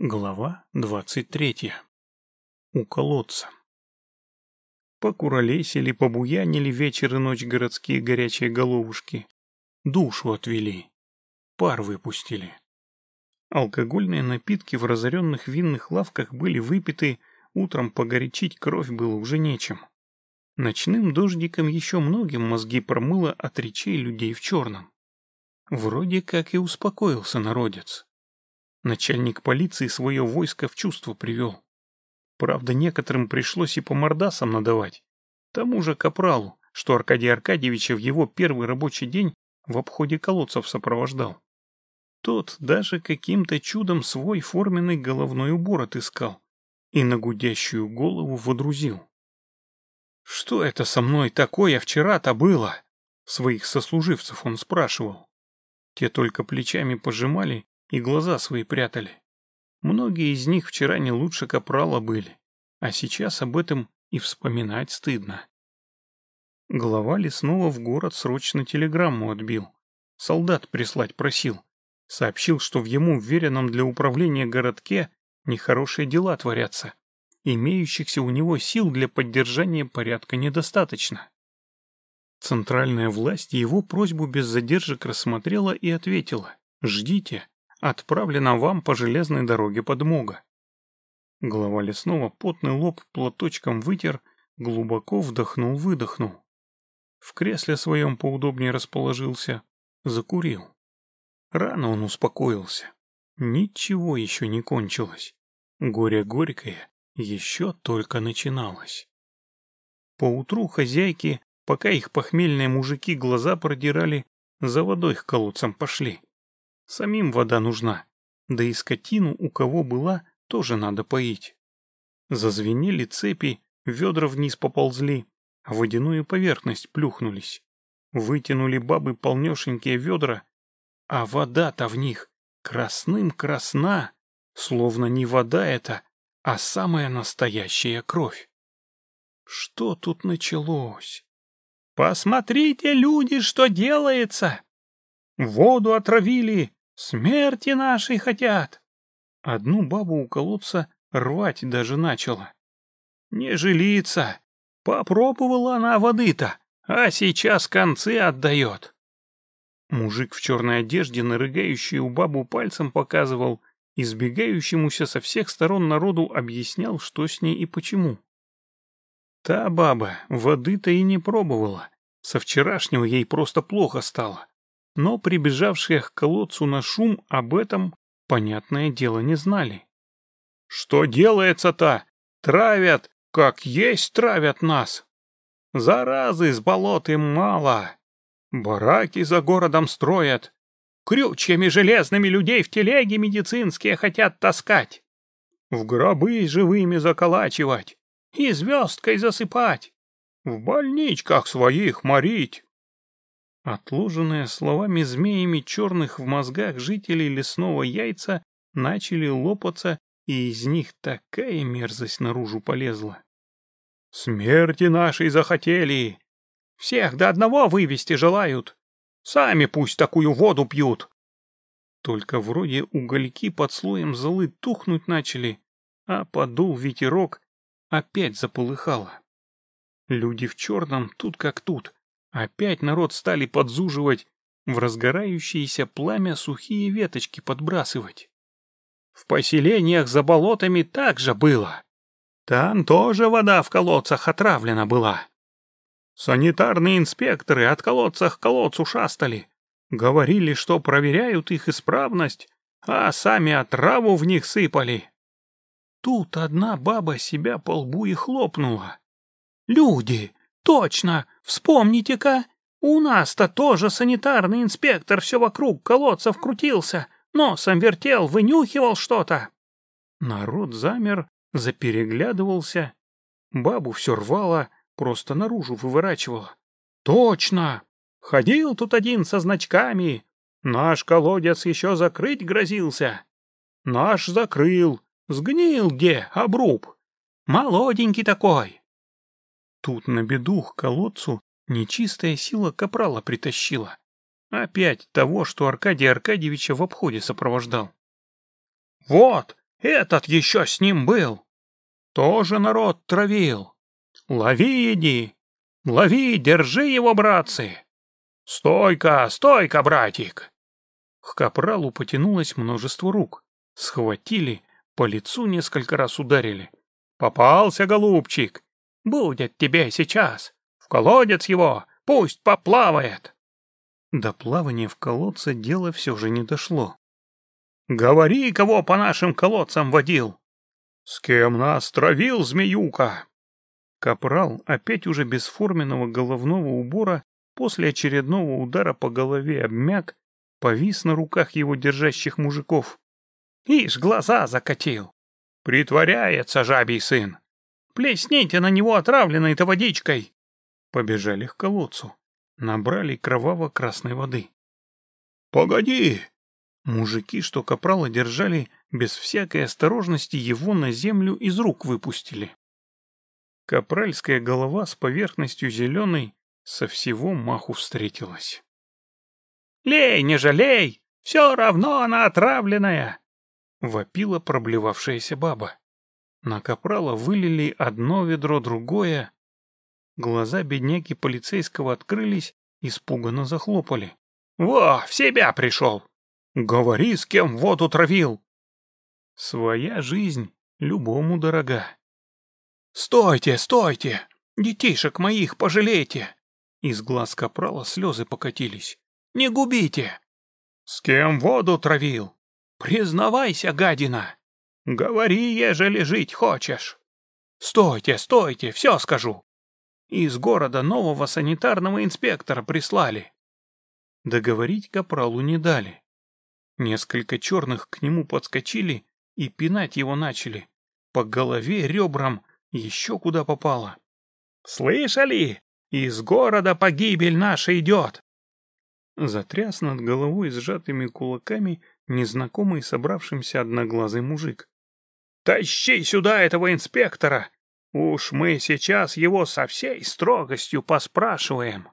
Глава двадцать третья. У колодца. Покуролесили, побуянили вечер и ночь городские горячие головушки. Душу отвели. Пар выпустили. Алкогольные напитки в разоренных винных лавках были выпиты, утром погорячить кровь было уже нечем. Ночным дождиком еще многим мозги промыло от речей людей в черном. Вроде как и успокоился народец. Начальник полиции свое войско в чувство привел. Правда, некоторым пришлось и по мордасам надавать. Тому же Капралу, что Аркадий Аркадьевича в его первый рабочий день в обходе колодцев сопровождал. Тот даже каким-то чудом свой форменный головной убор отыскал и на гудящую голову водрузил. «Что это со мной такое вчера-то было?» Своих сослуживцев он спрашивал. Те только плечами пожимали и глаза свои прятали. Многие из них вчера не лучше капрала были, а сейчас об этом и вспоминать стыдно. Глава лесного в город срочно телеграмму отбил. Солдат прислать просил. Сообщил, что в ему вверенном для управления городке нехорошие дела творятся. Имеющихся у него сил для поддержания порядка недостаточно. Центральная власть его просьбу без задержек рассмотрела и ответила. «Ждите, Отправлена вам по железной дороге подмога. Глава лесного потный лоб платочком вытер, глубоко вдохнул-выдохнул. В кресле своем поудобнее расположился, закурил. Рано он успокоился. Ничего еще не кончилось. Горе горькое еще только начиналось. Поутру хозяйки, пока их похмельные мужики глаза продирали, за водой к колодцам пошли. Самим вода нужна, да и скотину, у кого была, тоже надо поить. Зазвенели цепи, ведра вниз поползли, а водяную поверхность плюхнулись. Вытянули бабы полнешенькие ведра, а вода-то в них красным красна, словно не вода это, а самая настоящая кровь. Что тут началось? «Посмотрите, люди, что делается!» «Воду отравили, Смерти нашей хотят. Одну бабу у колодца рвать даже начала. Не жилится. Попробовала она воды-то, а сейчас концы отдает. Мужик в черной одежде, нарыгающий у бабу пальцем показывал, избегающемуся со всех сторон народу объяснял, что с ней и почему. Та баба воды-то и не пробовала. Со вчерашнего ей просто плохо стало но прибежавшие к колодцу на шум об этом, понятное дело, не знали. «Что делается-то? Травят, как есть травят нас! Заразы с болот им мало! Бараки за городом строят, крючьями железными людей в телеги медицинские хотят таскать, в гробы живыми заколачивать и звездкой засыпать, в больничках своих морить, Отложенные словами змеями черных в мозгах жителей лесного яйца начали лопаться, и из них такая мерзость наружу полезла. «Смерти нашей захотели! Всех до одного вывести желают! Сами пусть такую воду пьют!» Только вроде угольки под слоем золы тухнуть начали, а подул ветерок, опять заполыхало. Люди в черном тут как тут, Опять народ стали подзуживать, в разгорающееся пламя сухие веточки подбрасывать. В поселениях за болотами так же было. Там тоже вода в колодцах отравлена была. Санитарные инспекторы от колодца к колодцу шастали. Говорили, что проверяют их исправность, а сами отраву в них сыпали. Тут одна баба себя по лбу и хлопнула. «Люди, Точно! Вспомните-ка! У нас-то тоже санитарный инспектор все вокруг колодцев крутился, носом вертел, вынюхивал что-то. Народ замер, запереглядывался. Бабу все рвало, просто наружу выворачивало. Точно! Ходил тут один со значками. Наш колодец еще закрыть грозился. Наш закрыл. Сгнил где, обруб. Молоденький такой. Тут на беду к колодцу нечистая сила капрала притащила. Опять того, что Аркадия Аркадьевича в обходе сопровождал. «Вот, Этот еще с ним был. Тоже народ травил. Лови, иди. Лови, держи его, братцы. Стойка, стойка, братик. К капралу потянулось множество рук. Схватили, по лицу несколько раз ударили. Попался, голубчик. Будет тебе сейчас. В колодец его, пусть поплавает. До плавания в колодце дело все же не дошло. Говори, кого по нашим колодцам водил. С кем нас травил, змеюка? Капрал, опять уже без форменного головного убора, после очередного удара по голове обмяк, повис на руках его держащих мужиков. Ишь, глаза закатил. Притворяется жабий сын. Плесните на него отравленной-то водичкой. Побежали к колодцу. Набрали кроваво-красной воды. «Погоди!» Мужики, что капрала держали, без всякой осторожности его на землю из рук выпустили. Капральская голова с поверхностью зеленой со всего маху встретилась. «Лей, не жалей! Все равно она отравленная!» — вопила проблевавшаяся баба. На капрала вылили одно ведро другое. Глаза бедняки полицейского открылись, испуганно захлопали. «Во, в себя пришел! Говори, с кем воду травил!» Своя жизнь любому дорога. «Стойте, стойте! Детишек моих пожалейте!» Из глаз капрала слезы покатились. «Не губите!» «С кем воду травил?» «Признавайся, гадина!» «Говори, ежели жить хочешь!» «Стойте, стойте, все скажу!» Из города нового санитарного инспектора прислали. Договорить капралу не дали. Несколько черных к нему подскочили и пинать его начали. По голове, ребрам, еще куда попало. «Слышали? Из города погибель наша идет!» Затряс над головой сжатыми кулаками незнакомый собравшимся одноглазый мужик. «Тащи сюда этого инспектора! Уж мы сейчас его со всей строгостью поспрашиваем!»